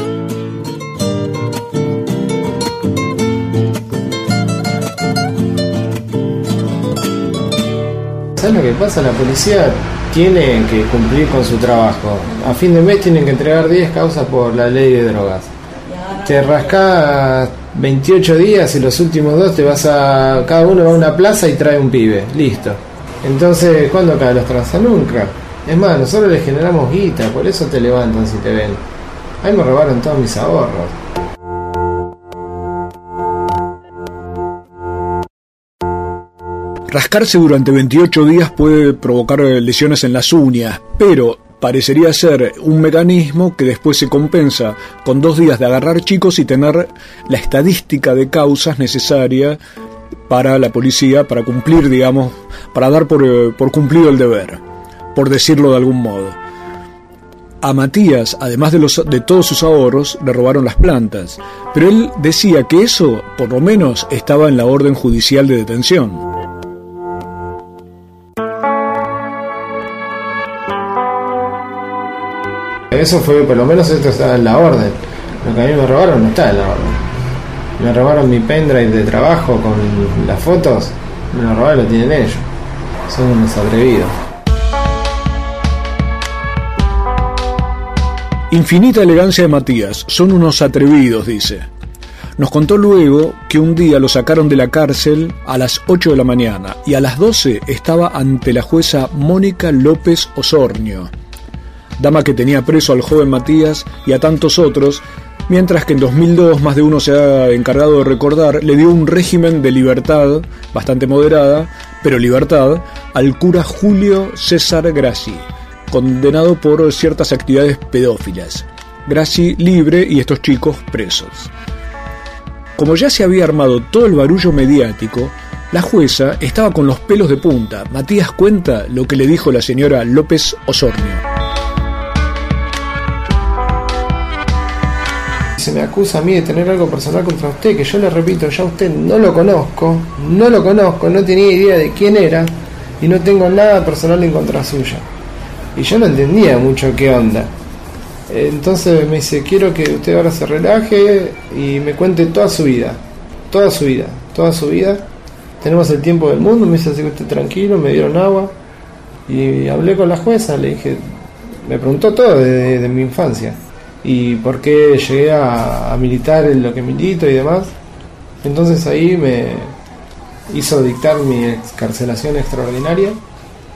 ¿Sabes lo que pasa? La policía tiene que cumplir con su trabajo. A fin de mes tienen que entregar 10 causas por la ley de drogas. Te rascás 28 días y los últimos dos te vas a. Cada uno va a una plaza y trae un pibe. Listo. Entonces, ¿cuándo caen los tranza? Nunca. Es más, nosotros les generamos guita, por eso te levantan si te ven. Ahí me robaron todos mis ahorros. Rascarse durante 28 días puede provocar lesiones en las uñas, pero parecería ser un mecanismo que después se compensa con dos días de agarrar chicos y tener la estadística de causas necesaria para la policía, para cumplir, digamos, para dar por, eh, por cumplido el deber, por decirlo de algún modo. A Matías, además de, los, de todos sus ahorros, le robaron las plantas, pero él decía que eso, por lo menos, estaba en la orden judicial de detención. Eso fue, por lo menos esto está en la orden. Lo que a mí me robaron no está en la orden. Me robaron mi pendrive de trabajo con las fotos. Me lo robaron, lo tienen ellos. Son unos atrevidos. Infinita elegancia de Matías, son unos atrevidos, dice. Nos contó luego que un día lo sacaron de la cárcel a las 8 de la mañana y a las 12 estaba ante la jueza Mónica López Osornio, dama que tenía preso al joven Matías y a tantos otros, mientras que en 2002 más de uno se ha encargado de recordar, le dio un régimen de libertad bastante moderada, pero libertad, al cura Julio César Grassi, condenado por ciertas actividades pedófilas. Grassi libre y estos chicos presos. Como ya se había armado todo el barullo mediático, la jueza estaba con los pelos de punta. Matías cuenta lo que le dijo la señora López Osornio. Se me acusa a mí de tener algo personal contra usted, que yo le repito, ya usted no lo conozco, no lo conozco, no tenía idea de quién era y no tengo nada personal en contra suya. Y yo no entendía mucho qué onda. Entonces me dice, quiero que usted ahora se relaje y me cuente toda su vida, toda su vida, toda su vida. Tenemos el tiempo del mundo, me dice así que usted tranquilo, me dieron agua y hablé con la jueza, le dije, me preguntó todo de, de mi infancia y por qué llegué a, militar en lo que milito y demás. Entonces ahí me hizo dictar mi excarcelación extraordinaria.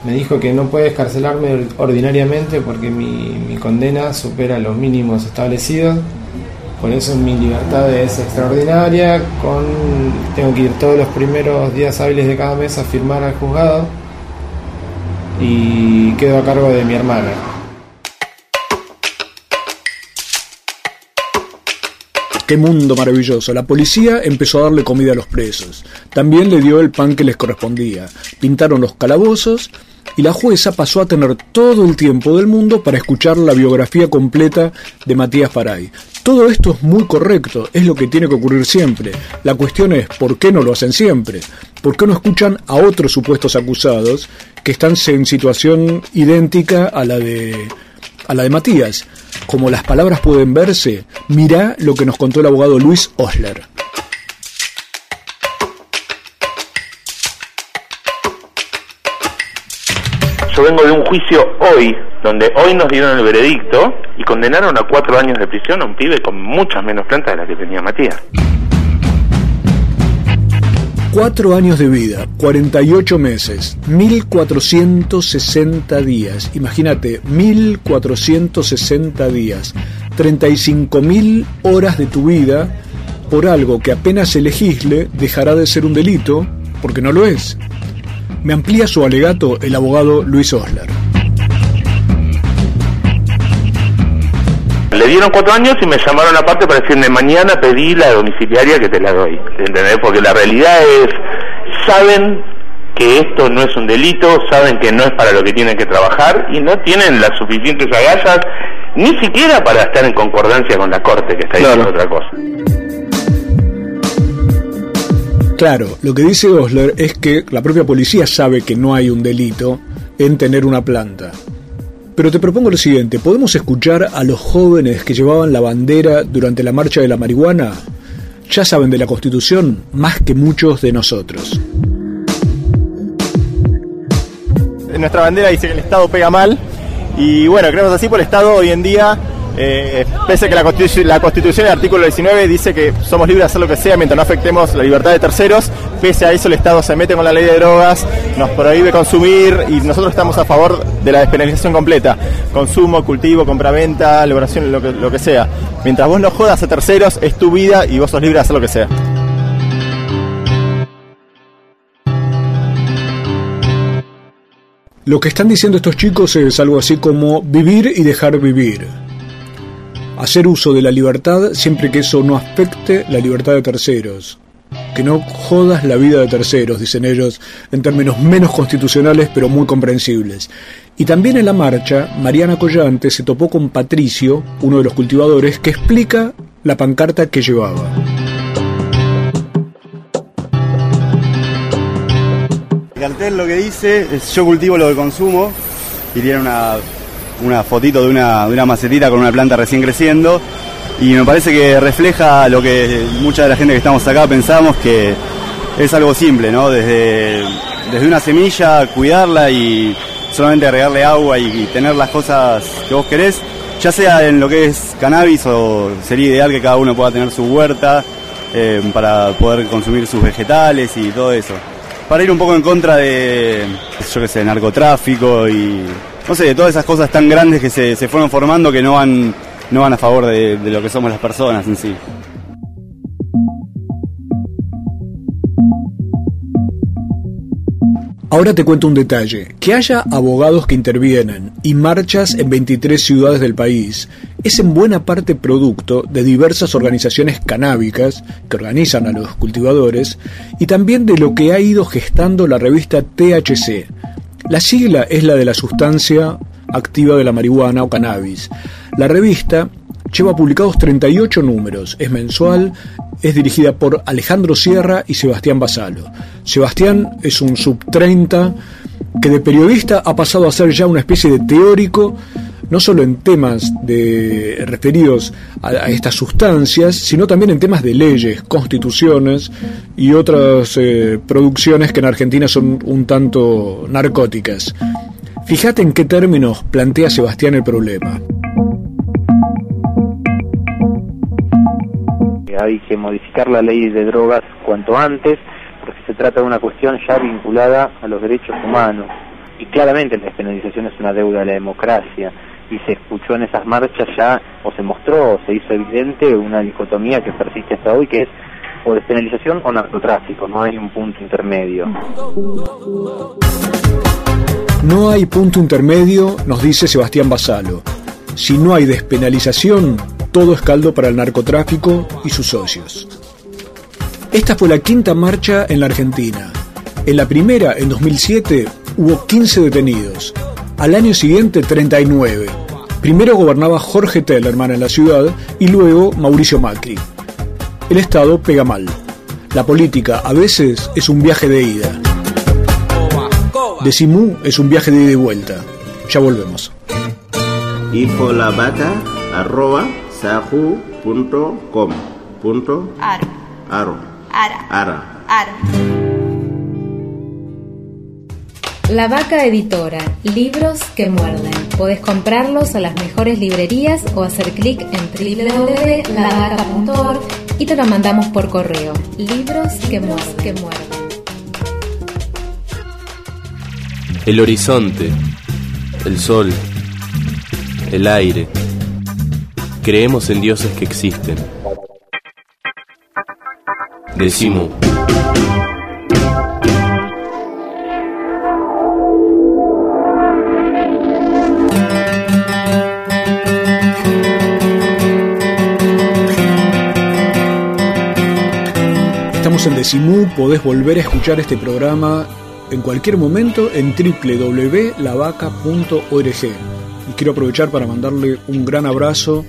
Me dijo que no puede escarcelarme ordinariamente porque mi, mi condena supera los mínimos establecidos. Por eso mi libertad es extraordinaria. Con, tengo que ir todos los primeros días hábiles de cada mes a firmar al juzgado y quedo a cargo de mi hermana. Qué mundo maravilloso. La policía empezó a darle comida a los presos. También le dio el pan que les correspondía. Pintaron los calabozos y la jueza pasó a tener todo el tiempo del mundo para escuchar la biografía completa de Matías Paray. Todo esto es muy correcto, es lo que tiene que ocurrir siempre. La cuestión es, ¿por qué no lo hacen siempre? ¿Por qué no escuchan a otros supuestos acusados que están en situación idéntica a la de a la de Matías? Como las palabras pueden verse, mirá lo que nos contó el abogado Luis Osler. Yo vengo de un juicio hoy, donde hoy nos dieron el veredicto y condenaron a cuatro años de prisión a un pibe con muchas menos plantas de las que tenía Matías. Cuatro años de vida, 48 meses, 1460 días. Imagínate, 1460 días, 35.000 horas de tu vida por algo que apenas se legisle dejará de ser un delito, porque no lo es. Me amplía su alegato el abogado Luis Osler. Dieron cuatro años y me llamaron aparte para decirme mañana pedí la domiciliaria que te la doy. ¿Entendés? Porque la realidad es, saben que esto no es un delito, saben que no es para lo que tienen que trabajar y no tienen las suficientes agallas ni siquiera para estar en concordancia con la corte que está diciendo otra cosa. Claro, lo que dice Osler es que la propia policía sabe que no hay un delito en tener una planta. Pero te propongo lo siguiente, ¿podemos escuchar a los jóvenes que llevaban la bandera durante la marcha de la marihuana? Ya saben de la Constitución más que muchos de nosotros. Nuestra bandera dice que el Estado pega mal y bueno, creemos así por el Estado hoy en día eh, pese a que la constitución, la constitución, el artículo 19, dice que somos libres de hacer lo que sea mientras no afectemos la libertad de terceros, pese a eso el Estado se mete con la ley de drogas, nos prohíbe consumir y nosotros estamos a favor de la despenalización completa. Consumo, cultivo, compraventa, elaboración, lo que sea. Mientras vos no jodas a terceros, es tu vida y vos sos libre de hacer lo que sea. Lo que están diciendo estos chicos es algo así como vivir y dejar vivir. Hacer uso de la libertad siempre que eso no afecte la libertad de terceros. Que no jodas la vida de terceros, dicen ellos, en términos menos constitucionales pero muy comprensibles. Y también en la marcha, Mariana Collante se topó con Patricio, uno de los cultivadores, que explica la pancarta que llevaba. El cartel lo que dice es yo cultivo lo que consumo y una, una fotito de una, una macetita con una planta recién creciendo y me parece que refleja lo que mucha de la gente que estamos acá pensamos que es algo simple, ¿no? Desde, desde una semilla, cuidarla y solamente agregarle agua y, tener las cosas que vos querés, ya sea en lo que es cannabis o sería ideal que cada uno pueda tener su huerta eh, para poder consumir sus vegetales y todo eso. Para ir un poco en contra de, yo qué sé, narcotráfico y, no sé, de todas esas cosas tan grandes que se, fueron formando que no van, no van a favor de, de lo que somos las personas en sí. Ahora te cuento un detalle. Que haya abogados que intervienen y marchas en 23 ciudades del país es en buena parte producto de diversas organizaciones canábicas que organizan a los cultivadores y también de lo que ha ido gestando la revista THC. La sigla es la de la sustancia activa de la marihuana o cannabis. La revista lleva publicados 38 números, es mensual, es dirigida por Alejandro Sierra y Sebastián Basalo. Sebastián es un sub-30 que de periodista ha pasado a ser ya una especie de teórico, no solo en temas de, referidos a, a estas sustancias, sino también en temas de leyes, constituciones y otras eh, producciones que en Argentina son un tanto narcóticas. Fíjate en qué términos plantea Sebastián el problema. hay que modificar la ley de drogas cuanto antes, porque se trata de una cuestión ya vinculada a los derechos humanos. Y claramente la despenalización es una deuda de la democracia. Y se escuchó en esas marchas ya, o se mostró, o se hizo evidente una dicotomía que persiste hasta hoy, que es o despenalización o narcotráfico, no hay un punto intermedio. No hay punto intermedio, nos dice Sebastián Basalo. Si no hay despenalización, todo es caldo para el narcotráfico y sus socios. Esta fue la quinta marcha en la Argentina. En la primera, en 2007, hubo 15 detenidos. Al año siguiente, 39. Primero gobernaba Jorge Tellerman en la ciudad y luego Mauricio Macri. El Estado pega mal. La política a veces es un viaje de ida. Decimú es un viaje de ida y vuelta. Ya volvemos. Aro. aro. Ara. Ara. La Vaca Editora, libros que muerden. Podés comprarlos a las mejores librerías o hacer clic en www.lavaca.org y te lo mandamos por correo. Libros que muerden. Que muerden. El horizonte, el sol, el aire. Creemos en dioses que existen. Decimo. Estamos en Decimú, podés volver a escuchar este programa en cualquier momento en www.lavaca.org. Y quiero aprovechar para mandarle un gran abrazo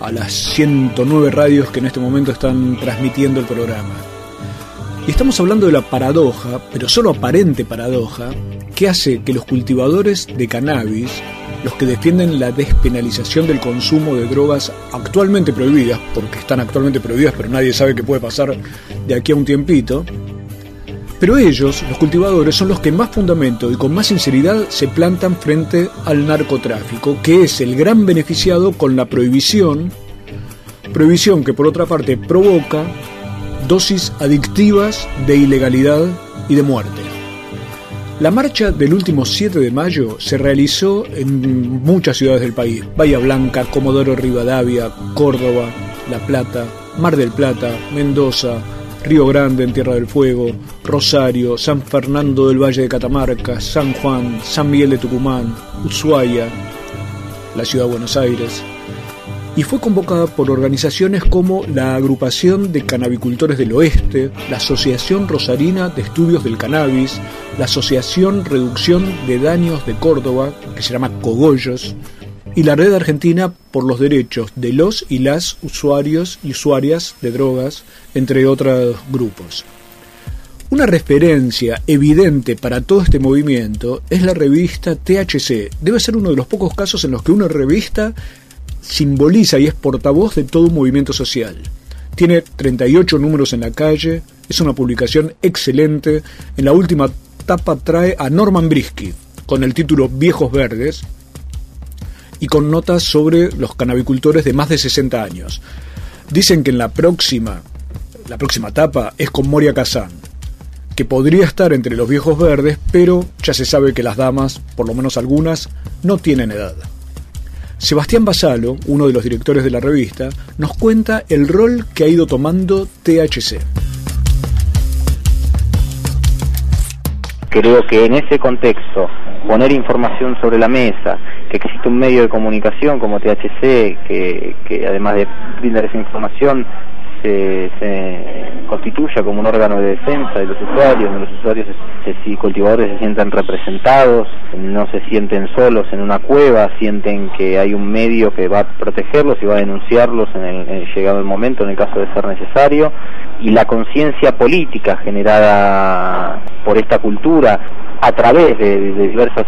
a las 109 radios que en este momento están transmitiendo el programa. Y estamos hablando de la paradoja, pero solo aparente paradoja, que hace que los cultivadores de cannabis, los que defienden la despenalización del consumo de drogas actualmente prohibidas, porque están actualmente prohibidas, pero nadie sabe qué puede pasar de aquí a un tiempito, pero ellos, los cultivadores, son los que más fundamento y con más sinceridad se plantan frente al narcotráfico, que es el gran beneficiado con la prohibición, prohibición que por otra parte provoca dosis adictivas de ilegalidad y de muerte. La marcha del último 7 de mayo se realizó en muchas ciudades del país, Bahía Blanca, Comodoro Rivadavia, Córdoba, La Plata, Mar del Plata, Mendoza, Río Grande en Tierra del Fuego, Rosario, San Fernando del Valle de Catamarca, San Juan, San Miguel de Tucumán, Ushuaia, la ciudad de Buenos Aires, y fue convocada por organizaciones como la Agrupación de Canabicultores del Oeste, la Asociación Rosarina de Estudios del Cannabis, la Asociación Reducción de Daños de Córdoba, que se llama Cogollos, y la Red Argentina por los Derechos de los y las usuarios y usuarias de drogas, entre otros grupos. Una referencia evidente para todo este movimiento es la revista THC. Debe ser uno de los pocos casos en los que una revista simboliza y es portavoz de todo un movimiento social. Tiene 38 números en la calle, es una publicación excelente. En la última tapa trae a Norman Brisky con el título Viejos Verdes y con notas sobre los canabicultores de más de 60 años. Dicen que en la próxima, la próxima etapa es con Moria Kazan, que podría estar entre los viejos verdes, pero ya se sabe que las damas, por lo menos algunas, no tienen edad. Sebastián Basalo, uno de los directores de la revista, nos cuenta el rol que ha ido tomando THC. Creo que en ese contexto, poner información sobre la mesa, que existe un medio de comunicación como THC, que, que además de brindar esa información, se, se, constituya como un órgano de defensa de los usuarios, donde los usuarios y cultivadores se sientan representados, no se sienten solos en una cueva, sienten que hay un medio que va a protegerlos y va a denunciarlos en el, llegado el momento, en el caso de ser necesario, y la conciencia política generada por esta cultura a través de diversas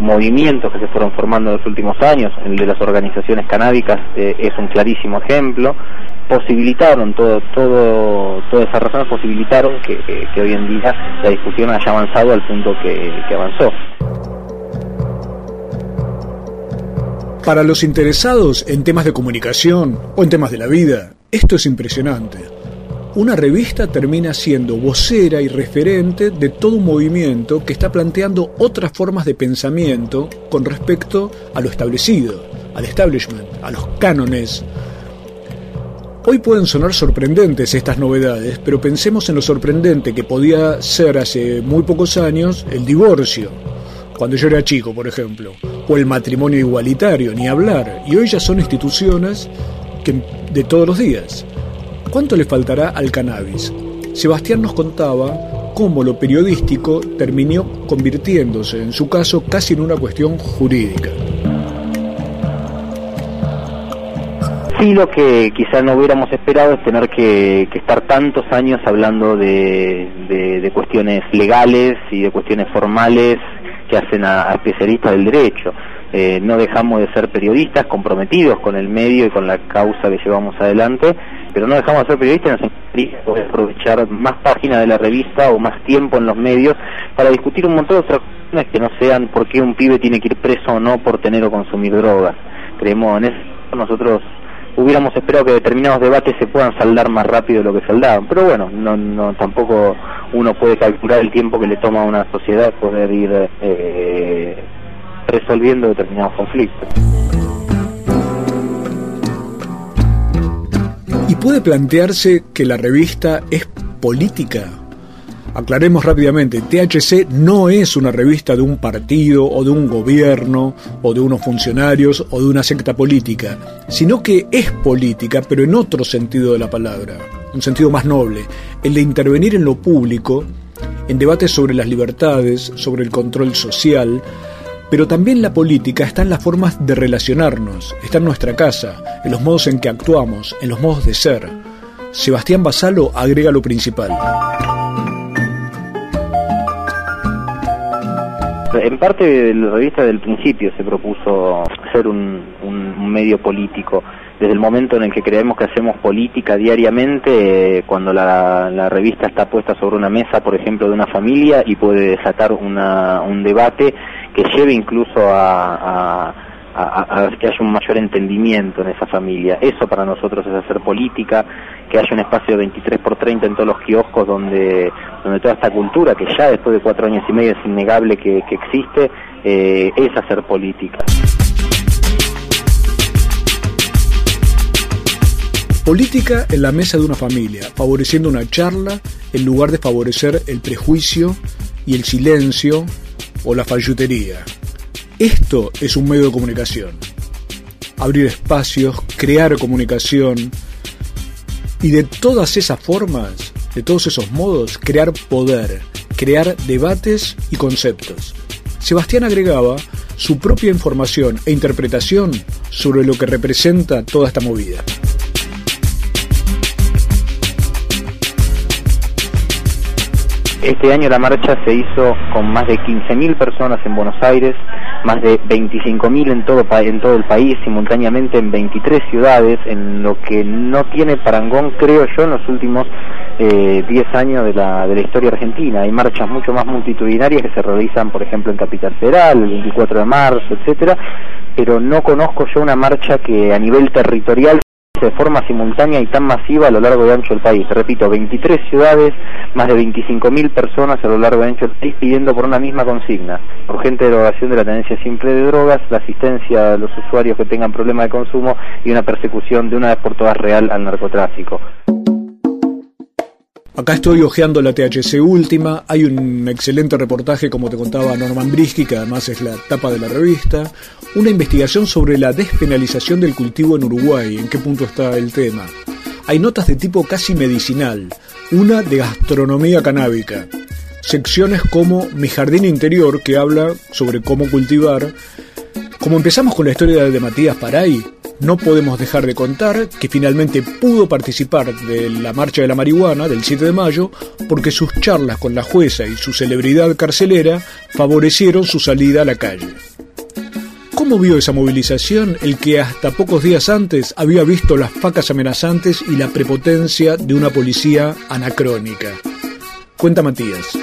movimientos que se fueron formando en los últimos años, el de las organizaciones canábicas eh, es un clarísimo ejemplo, posibilitaron todo, todo, todas esas razones posibilitaron que, que, hoy en día la discusión haya avanzado al punto que avanzó. Para los interesados en temas de comunicación o en temas de la vida, esto es impresionante una revista termina siendo vocera y referente de todo un movimiento que está planteando otras formas de pensamiento con respecto a lo establecido, al establishment, a los cánones. Hoy pueden sonar sorprendentes estas novedades, pero pensemos en lo sorprendente que podía ser hace muy pocos años el divorcio, cuando yo era chico, por ejemplo, o el matrimonio igualitario, ni hablar, y hoy ya son instituciones que, de todos los días. ¿Cuánto le faltará al cannabis? Sebastián nos contaba cómo lo periodístico terminó convirtiéndose, en su caso, casi en una cuestión jurídica. Sí, lo que quizá no hubiéramos esperado es tener que, estar tantos años hablando de, cuestiones legales y de cuestiones formales que hacen a especialistas del derecho. Eh, no dejamos de ser periodistas comprometidos con el medio y con la causa que llevamos adelante, pero no dejamos de ser periodistas y nos aprovechar más páginas de la revista o más tiempo en los medios para discutir un montón de otras cuestiones que no sean por qué un pibe tiene que ir preso o no por tener o consumir drogas. Creemos en eso, nosotros hubiéramos esperado que determinados debates se puedan saldar más rápido de lo que saldaban, pero bueno, no, no tampoco uno puede calcular el tiempo que le toma a una sociedad poder ir eh, resolviendo determinados conflictos. ¿Y puede plantearse que la revista es política? Aclaremos rápidamente, THC no es una revista de un partido o de un gobierno o de unos funcionarios o de una secta política, sino que es política, pero en otro sentido de la palabra, un sentido más noble, el de intervenir en lo público, en debates sobre las libertades, sobre el control social, pero también la política está en las formas de relacionarnos, está en nuestra casa, en los modos en que actuamos, en los modos de ser. Sebastián Basalo agrega lo principal. En parte de la revista del principio se propuso ser un, un, medio político. Desde el momento en el que creemos que hacemos política diariamente, eh, cuando la, la, revista está puesta sobre una mesa, por ejemplo, de una familia y puede desatar una, un debate que lleve incluso a, que haya un mayor entendimiento en esa familia. Eso para nosotros es hacer política, que haya un espacio de 23 por 30 en todos los kioscos donde, donde toda esta cultura, que ya después de cuatro años y medio es innegable que, que existe, eh, es hacer política. Política en la mesa de una familia, favoreciendo una charla en lugar de favorecer el prejuicio y el silencio o la fallutería. Esto es un medio de comunicación. Abrir espacios, crear comunicación y de todas esas formas, de todos esos modos, crear poder, crear debates y conceptos. Sebastián agregaba su propia información e interpretación sobre lo que representa toda esta movida. Este año la marcha se hizo con más de 15.000 personas en Buenos Aires, más de 25.000 en todo, en todo el país, simultáneamente en 23 ciudades, en lo que no tiene parangón, creo yo, en los últimos eh, 10 años de la, de la historia argentina. Hay marchas mucho más multitudinarias que se realizan, por ejemplo, en Capital Federal, el 24 de marzo, etcétera, pero no conozco yo una marcha que a nivel territorial de forma simultánea y tan masiva a lo largo y ancho del país. Repito, 23 ciudades, más de 25.000 personas a lo largo y ancho del país pidiendo por una misma consigna. Urgente derogación de la tenencia simple de drogas, la asistencia a los usuarios que tengan problemas de consumo y una persecución de una vez por todas real al narcotráfico. Acá estoy hojeando la THC última, hay un excelente reportaje, como te contaba Norman Brisky, que además es la tapa de la revista, una investigación sobre la despenalización del cultivo en Uruguay, en qué punto está el tema. Hay notas de tipo casi medicinal, una de gastronomía canábica, secciones como Mi jardín interior, que habla sobre cómo cultivar. Como empezamos con la historia de Matías Paray, no podemos dejar de contar que finalmente pudo participar de la marcha de la marihuana del 7 de mayo porque sus charlas con la jueza y su celebridad carcelera favorecieron su salida a la calle. ¿Cómo vio esa movilización el que hasta pocos días antes había visto las facas amenazantes y la prepotencia de una policía anacrónica? Cuenta Matías.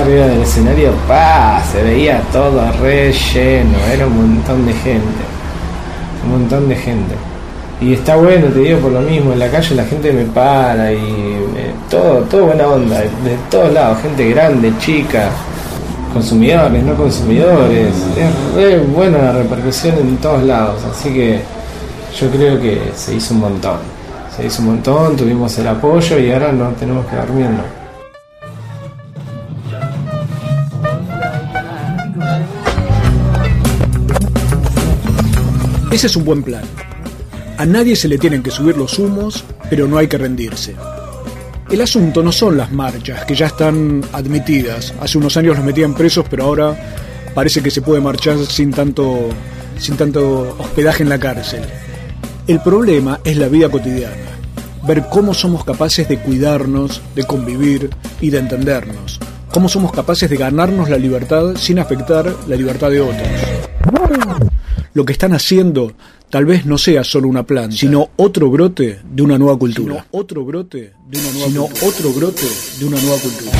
Arriba del escenario, pa, se veía todo re lleno, era un montón de gente, un montón de gente. Y está bueno, te digo por lo mismo, en la calle la gente me para y todo, todo buena onda, de todos lados, gente grande, chica, consumidores, no consumidores, es re buena la repercusión en todos lados, así que yo creo que se hizo un montón, se hizo un montón, tuvimos el apoyo y ahora no tenemos que dormirnos. Ese es un buen plan. A nadie se le tienen que subir los humos, pero no hay que rendirse. El asunto no son las marchas, que ya están admitidas. Hace unos años los metían presos, pero ahora parece que se puede marchar sin tanto, sin tanto hospedaje en la cárcel. El problema es la vida cotidiana. Ver cómo somos capaces de cuidarnos, de convivir y de entendernos. Cómo somos capaces de ganarnos la libertad sin afectar la libertad de otros. Lo que están haciendo tal vez no sea solo una planta, sino otro brote de una nueva cultura. otro brote de una nueva sino otro brote de una nueva cultura.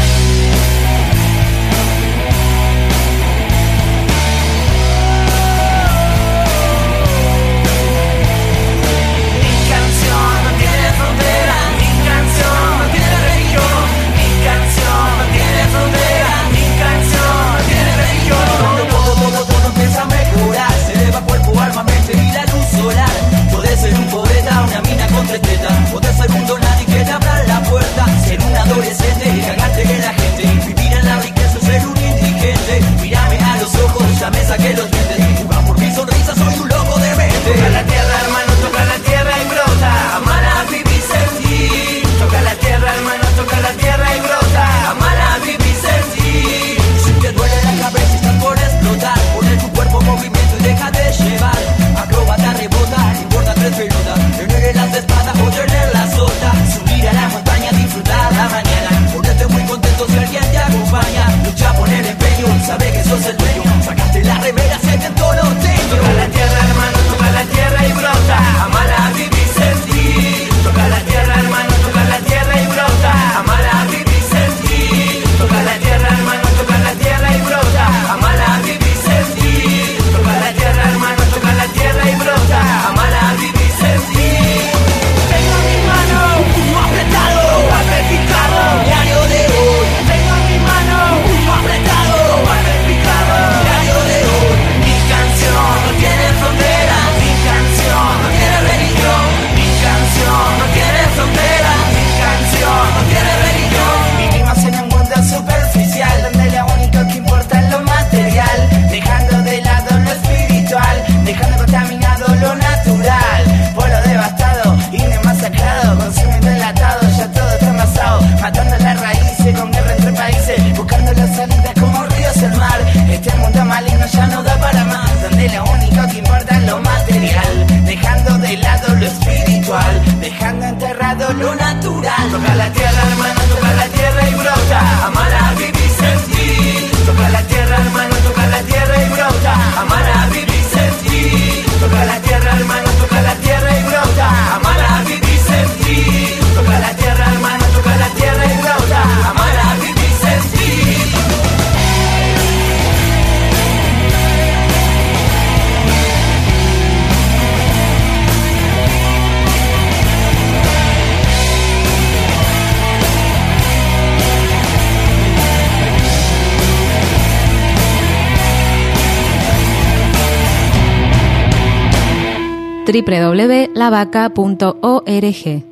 www.lavaca.org.